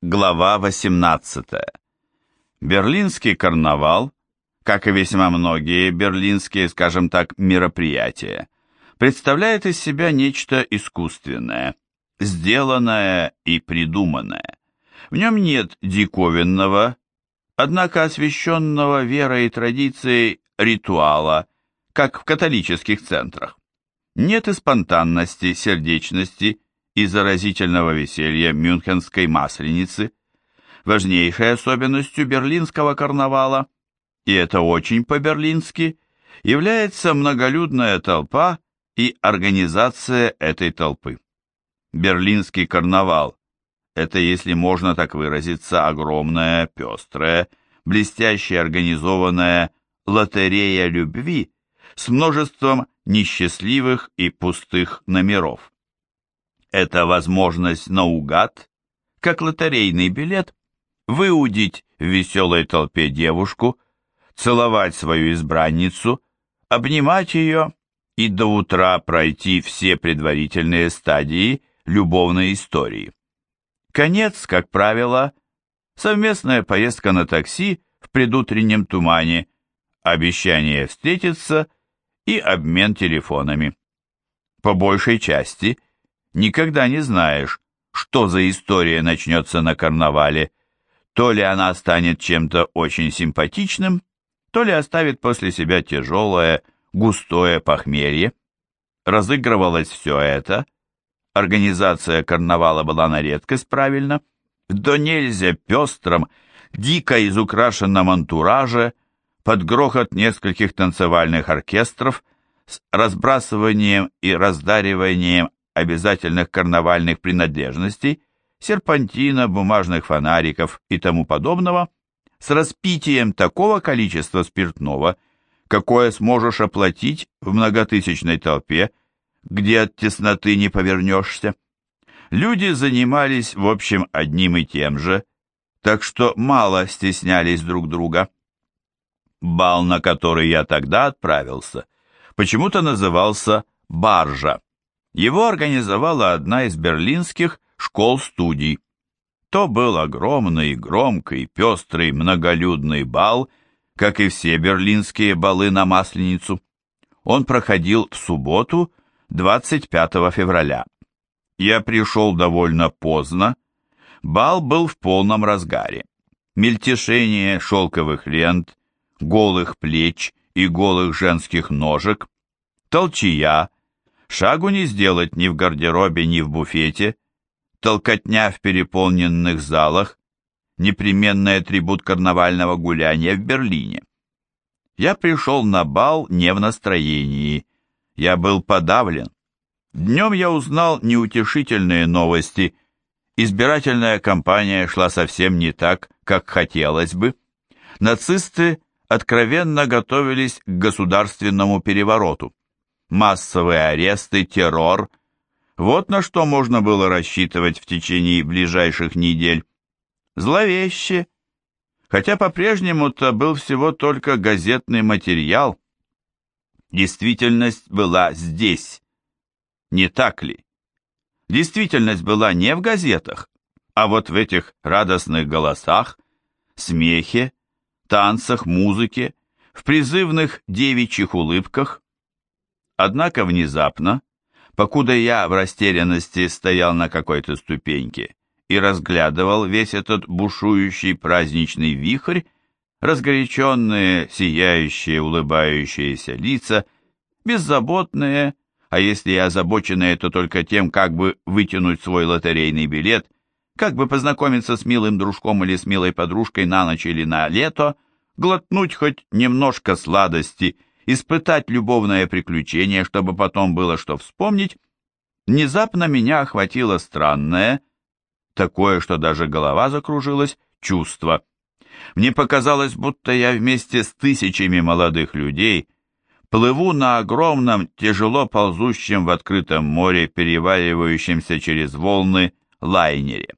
Глава 18. Берлинский карнавал, как и весьма многие берлинские, скажем так, мероприятия, представляет из себя нечто искусственное, сделанное и придуманное. В нем нет диковинного, однако освященного верой и традицией ритуала, как в католических центрах. Нет и спонтанности, сердечности, и заразительного веселья Мюнхенской масленицы, важнейшей особенностью берлинского карнавала, и это очень по-берлински, является многолюдная толпа и организация этой толпы. Берлинский карнавал – это, если можно так выразиться, огромная, пестрая, блестяще организованная лотерея любви с множеством несчастливых и пустых номеров. Это возможность наугад, как лотерейный билет, выудить в веселой толпе девушку, целовать свою избранницу, обнимать ее и до утра пройти все предварительные стадии любовной истории. Конец, как правило, совместная поездка на такси в предутреннем тумане, обещание встретиться и обмен телефонами. По большей части – Никогда не знаешь, что за история начнется на карнавале. То ли она станет чем-то очень симпатичным, то ли оставит после себя тяжелое, густое похмелье. Разыгрывалось все это. Организация карнавала была на редкость правильно. До нельзя пестром, дико изукрашенном антураже, под грохот нескольких танцевальных оркестров, с разбрасыванием и раздариванием обязательных карнавальных принадлежностей, серпантина, бумажных фонариков и тому подобного, с распитием такого количества спиртного, какое сможешь оплатить в многотысячной толпе, где от тесноты не повернешься. Люди занимались, в общем, одним и тем же, так что мало стеснялись друг друга. Бал, на который я тогда отправился, почему-то назывался «Баржа». Его организовала одна из берлинских школ-студий. То был огромный, громкий, пестрый, многолюдный бал, как и все берлинские балы на Масленицу. Он проходил в субботу, 25 февраля. Я пришел довольно поздно. Бал был в полном разгаре. Мельтешение шелковых лент, голых плеч и голых женских ножек, толчья, Шагу не сделать ни в гардеробе, ни в буфете, толкотня в переполненных залах, непременный атрибут карнавального гуляния в Берлине. Я пришел на бал не в настроении, я был подавлен. Днем я узнал неутешительные новости. Избирательная кампания шла совсем не так, как хотелось бы. Нацисты откровенно готовились к государственному перевороту массовые аресты, террор. Вот на что можно было рассчитывать в течение ближайших недель. Зловеще. Хотя по-прежнему-то был всего только газетный материал. Действительность была здесь. Не так ли? Действительность была не в газетах, а вот в этих радостных голосах, смехе, танцах, музыке, в призывных девичьих улыбках, Однако внезапно, покуда я в растерянности стоял на какой-то ступеньке и разглядывал весь этот бушующий праздничный вихрь, разгоряченные, сияющие, улыбающиеся лица, беззаботные, а если и озабоченные, то только тем, как бы вытянуть свой лотерейный билет, как бы познакомиться с милым дружком или с милой подружкой на ночь или на лето, глотнуть хоть немножко сладости – испытать любовное приключение, чтобы потом было что вспомнить, внезапно меня охватило странное, такое, что даже голова закружилась, чувство. Мне показалось, будто я вместе с тысячами молодых людей плыву на огромном, тяжело ползущем в открытом море, переваливающемся через волны, лайнере.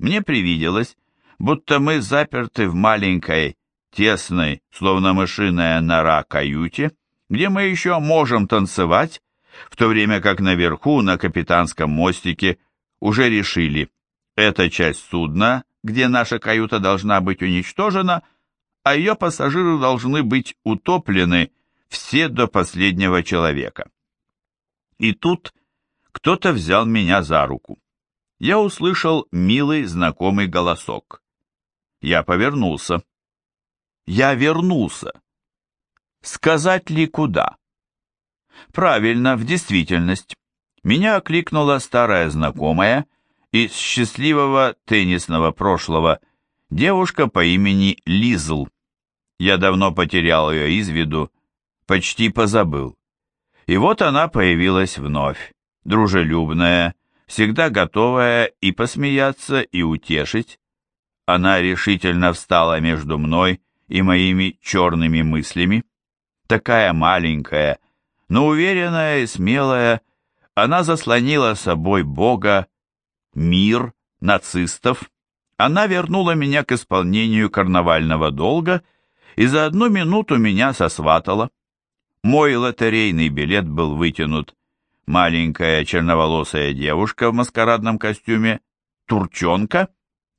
Мне привиделось, будто мы заперты в маленькой, тесной, словно мышиная нора каюте, где мы еще можем танцевать, в то время как наверху, на капитанском мостике, уже решили, эта часть судна где наша каюта должна быть уничтожена, а ее пассажиры должны быть утоплены все до последнего человека. И тут кто-то взял меня за руку. Я услышал милый знакомый голосок. Я повернулся. Я вернулся. Сказать ли куда? Правильно, в действительность. Меня окликнула старая знакомая из счастливого теннисного прошлого девушка по имени Лизл. Я давно потерял ее из виду, почти позабыл. И вот она появилась вновь, дружелюбная, всегда готовая и посмеяться, и утешить. Она решительно встала между мной и моими черными мыслями. Такая маленькая, но уверенная и смелая, она заслонила собой Бога, мир, нацистов. Она вернула меня к исполнению карнавального долга и за одну минуту меня сосватала. Мой лотерейный билет был вытянут. Маленькая черноволосая девушка в маскарадном костюме, турчонка,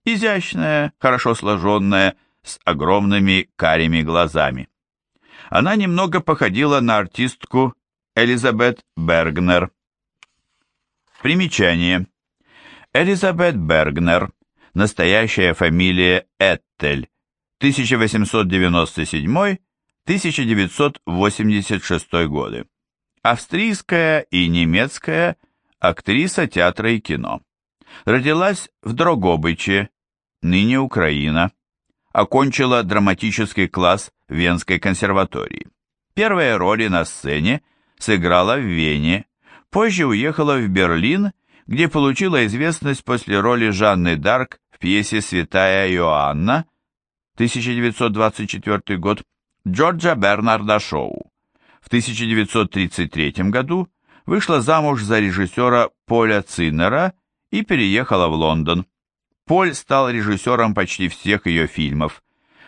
изящная, хорошо сложенная, с огромными карими глазами. Она немного походила на артистку Элизабет Бергнер. Примечание. Элизабет Бергнер, настоящая фамилия Эттель, 1897-1986 годы. Австрийская и немецкая актриса театра и кино. Родилась в Дрогобыче, ныне Украина. Окончила драматический класс Венской консерватории. Первые роли на сцене сыграла в Вене, позже уехала в Берлин, где получила известность после роли Жанны Дарк в пьесе «Святая Иоанна» 1924 год Джорджа Бернарда Шоу. В 1933 году вышла замуж за режиссера Поля Циннера и переехала в Лондон. Поль стал режиссером почти всех ее фильмов.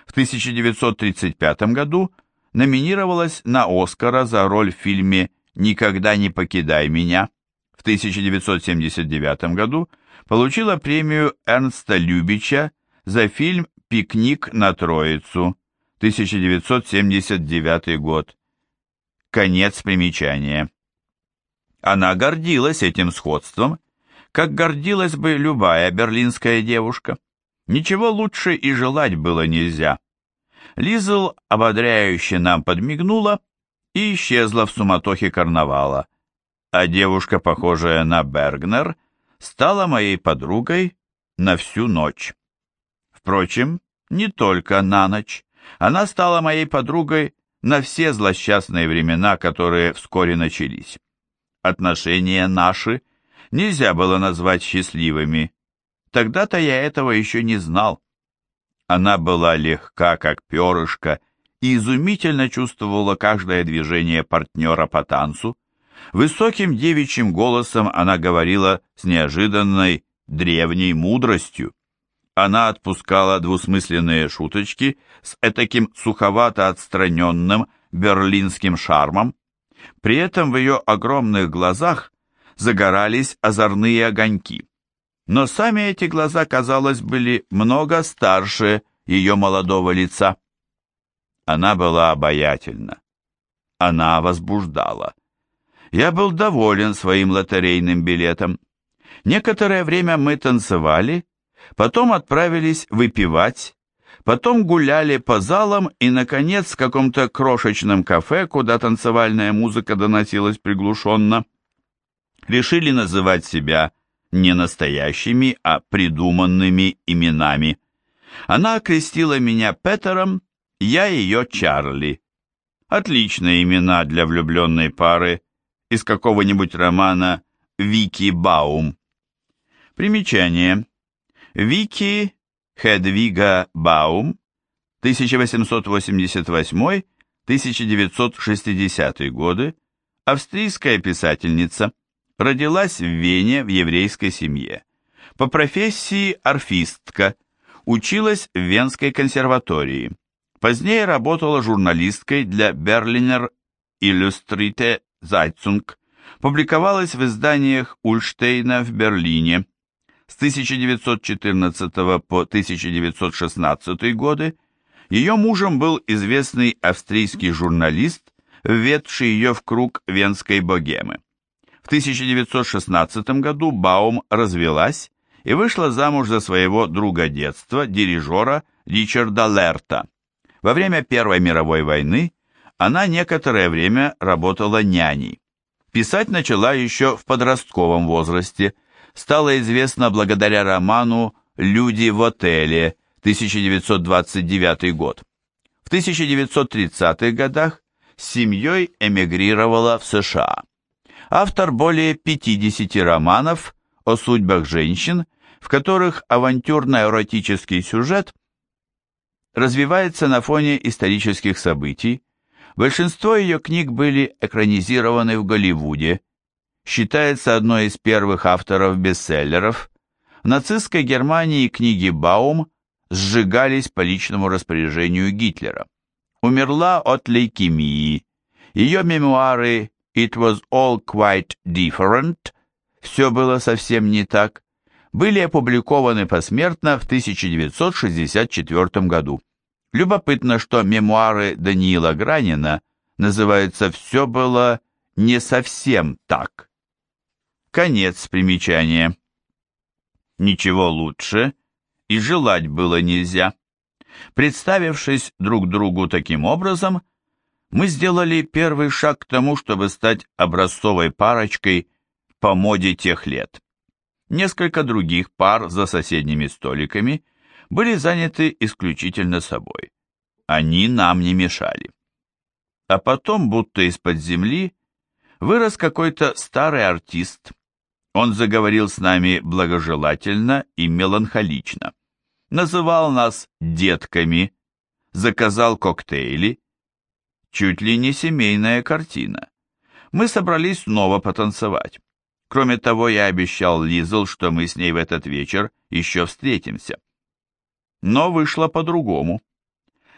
В 1935 году номинировалась на Оскара за роль в фильме «Никогда не покидай меня». В 1979 году получила премию Эрнста Любича за фильм «Пикник на Троицу», 1979 год. Конец примечания. Она гордилась этим сходством, как гордилась бы любая берлинская девушка. Ничего лучше и желать было нельзя. Лизл ободряюще нам подмигнула и исчезла в суматохе карнавала, а девушка, похожая на Бергнер, стала моей подругой на всю ночь. Впрочем, не только на ночь. Она стала моей подругой на все злосчастные времена, которые вскоре начались. Отношения наши нельзя было назвать счастливыми. Тогда-то я этого еще не знал. Она была легка, как перышко, и изумительно чувствовала каждое движение партнера по танцу. Высоким девичьим голосом она говорила с неожиданной древней мудростью. Она отпускала двусмысленные шуточки с этаким суховато отстраненным берлинским шармом. При этом в ее огромных глазах загорались озорные огоньки. Но сами эти глаза, казалось, были много старше ее молодого лица. Она была обаятельна. Она возбуждала. Я был доволен своим лотерейным билетом. Некоторое время мы танцевали, потом отправились выпивать, потом гуляли по залам и, наконец, в каком-то крошечном кафе, куда танцевальная музыка доносилась приглушенно, решили называть себя не настоящими, а придуманными именами. Она окрестила меня Петером, я ее Чарли. Отличные имена для влюбленной пары из какого-нибудь романа Вики Баум. Примечание. Вики Хедвига Баум, 1888-1960 годы, австрийская писательница, родилась в Вене в еврейской семье. По профессии арфистка, училась в Венской консерватории. Позднее работала журналисткой для Berliner Illustrierte Zeitung, публиковалась в изданиях Ульштейна в Берлине. С 1914 по 1916 годы ее мужем был известный австрийский журналист, введший ее в круг венской богемы. В 1916 году Баум развелась и вышла замуж за своего друга детства, дирижера Ричарда Лерта. Во время Первой мировой войны она некоторое время работала няней. Писать начала еще в подростковом возрасте, стало известно благодаря роману «Люди в отеле» 1929 год. В 1930-х годах с семьей эмигрировала в США. Автор более 50 романов о судьбах женщин, в которых авантюрно-эротический сюжет развивается на фоне исторических событий. Большинство ее книг были экранизированы в Голливуде, считается одной из первых авторов бестселлеров. В нацистской Германии книги Баум сжигались по личному распоряжению Гитлера. Умерла от лейкемии. Ее мемуары «It was all quite different» «Все было совсем не так» были опубликованы посмертно в 1964 году. Любопытно, что мемуары Даниила Гранина называются «Все было не совсем так». Конец примечания. Ничего лучше и желать было нельзя. Представившись друг другу таким образом, мы сделали первый шаг к тому, чтобы стать образцовой парочкой по моде тех лет. Несколько других пар за соседними столиками были заняты исключительно собой. Они нам не мешали. А потом, будто из-под земли, вырос какой-то старый артист, он заговорил с нами благожелательно и меланхолично. Называл нас детками, заказал коктейли. Чуть ли не семейная картина. Мы собрались снова потанцевать. Кроме того, я обещал Лизл, что мы с ней в этот вечер еще встретимся. Но вышло по-другому.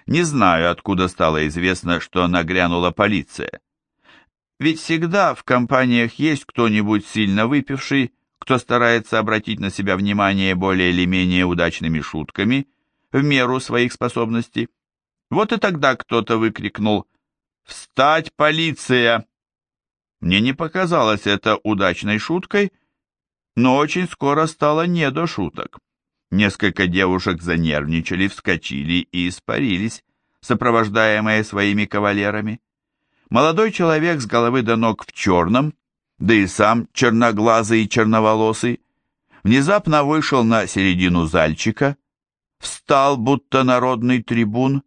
Не знаю, откуда стало известно, что нагрянула полиция. Ведь всегда в компаниях есть кто-нибудь сильно выпивший, кто старается обратить на себя внимание более или менее удачными шутками в меру своих способностей. Вот и тогда кто-то выкрикнул «Встать, полиция!». Мне не показалось это удачной шуткой, но очень скоро стало не до шуток. Несколько девушек занервничали, вскочили и испарились, сопровождаемые своими кавалерами. Молодой человек с головы до ног в черном, да и сам черноглазый и черноволосый, внезапно вышел на середину зальчика, встал, будто народный трибун,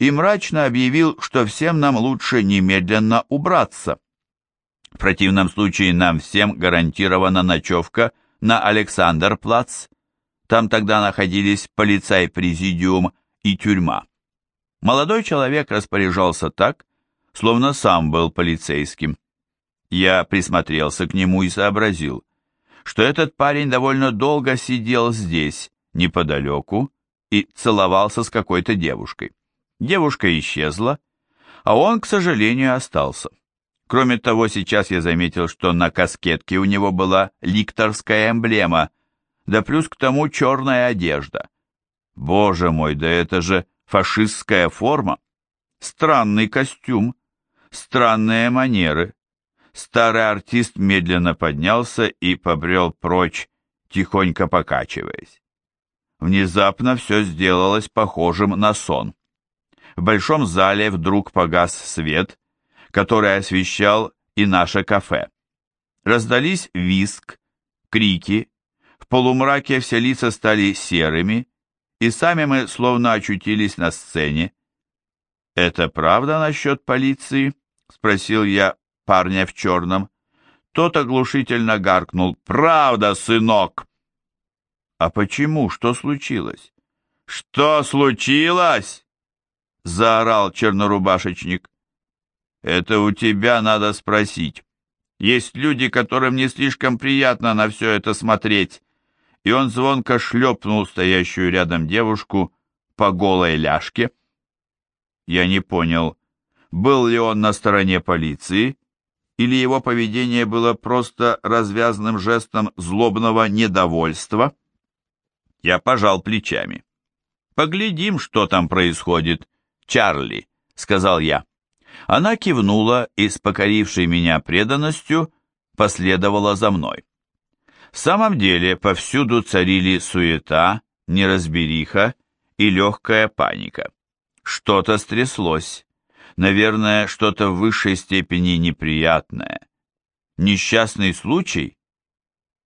и мрачно объявил, что всем нам лучше немедленно убраться. В противном случае нам всем гарантирована ночевка на Александр-плац. Там тогда находились полицай-президиум и тюрьма. Молодой человек распоряжался так, словно сам был полицейским. Я присмотрелся к нему и сообразил, что этот парень довольно долго сидел здесь, неподалеку, и целовался с какой-то девушкой. Девушка исчезла, а он, к сожалению, остался. Кроме того, сейчас я заметил, что на каскетке у него была ликторская эмблема, да плюс к тому черная одежда. Боже мой, да это же фашистская форма! Странный костюм, странные манеры. Старый артист медленно поднялся и побрел прочь, тихонько покачиваясь. Внезапно все сделалось похожим на сон. В большом зале вдруг погас свет, который освещал и наше кафе. Раздались виск, крики, в полумраке все лица стали серыми, и сами мы словно очутились на сцене. «Это правда насчет полиции?» — спросил я парня в черном. Тот оглушительно гаркнул. «Правда, сынок!» «А почему? Что случилось?» «Что случилось?» — заорал чернорубашечник. «Это у тебя надо спросить. Есть люди, которым не слишком приятно на все это смотреть». И он звонко шлепнул стоящую рядом девушку по голой ляжке. Я не понял, был ли он на стороне полиции или его поведение было просто развязным жестом злобного недовольства? Я пожал плечами. «Поглядим, что там происходит, Чарли», — сказал я. Она кивнула и с покорившей меня преданностью последовала за мной. В самом деле повсюду царили суета, неразбериха и легкая паника. Что-то стряслось. Наверное, что-то в высшей степени неприятное. Несчастный случай?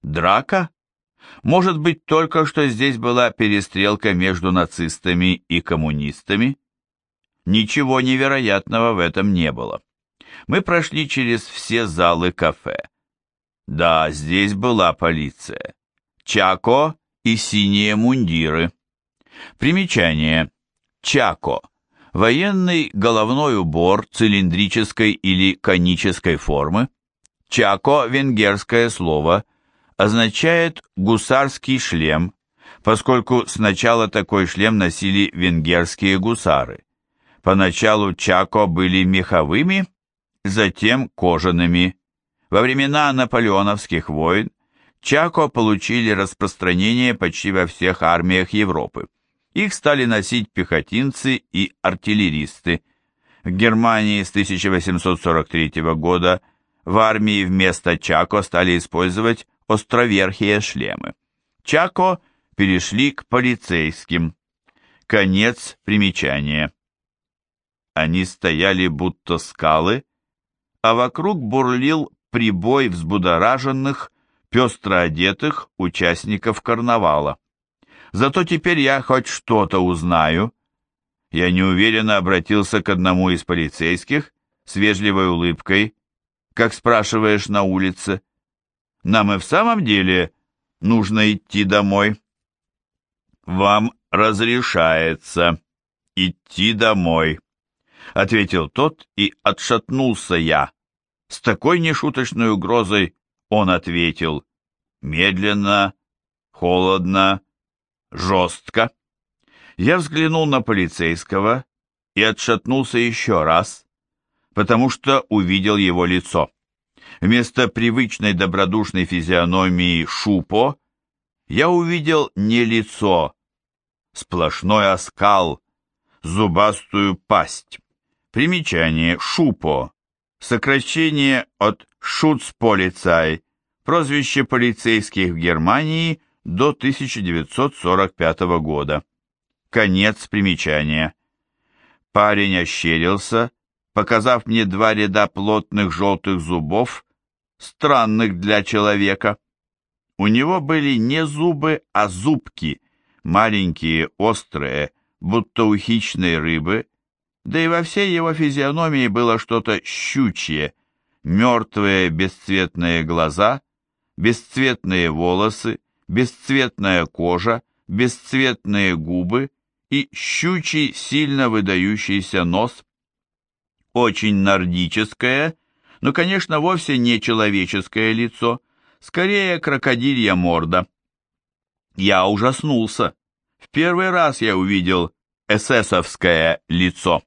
Драка? Может быть, только что здесь была перестрелка между нацистами и коммунистами? Ничего невероятного в этом не было. Мы прошли через все залы кафе. Да, здесь была полиция. Чако и синие мундиры. Примечание. Чако Военный головной убор цилиндрической или конической формы. Чако – венгерское слово, означает гусарский шлем, поскольку сначала такой шлем носили венгерские гусары. Поначалу чако были меховыми, затем кожаными. Во времена наполеоновских войн чако получили распространение почти во всех армиях Европы. Их стали носить пехотинцы и артиллеристы. В Германии с 1843 года в армии вместо Чако стали использовать островерхие шлемы. Чако перешли к полицейским. Конец примечания. Они стояли будто скалы, а вокруг бурлил прибой взбудораженных, пестро одетых участников карнавала. Зато теперь я хоть что-то узнаю. Я неуверенно обратился к одному из полицейских с вежливой улыбкой, как спрашиваешь на улице. Нам и в самом деле нужно идти домой. Вам разрешается идти домой, ответил тот и отшатнулся я. С такой нешуточной угрозой он ответил медленно, холодно, жестко. Я взглянул на полицейского и отшатнулся еще раз, потому что увидел его лицо. Вместо привычной добродушной физиономии Шупо я увидел не лицо, сплошной оскал, зубастую пасть. Примечание Шупо, сокращение от Шуцполицай, прозвище полицейских в Германии – до 1945 года. Конец примечания. Парень ощерился, показав мне два ряда плотных желтых зубов, странных для человека. У него были не зубы, а зубки, маленькие, острые, будто у хищной рыбы, да и во всей его физиономии было что-то щучье, мертвые бесцветные глаза, бесцветные волосы, бесцветная кожа, бесцветные губы и щучий, сильно выдающийся нос. Очень нордическое, но, конечно, вовсе не человеческое лицо, скорее крокодилья морда. Я ужаснулся. В первый раз я увидел эсэсовское лицо.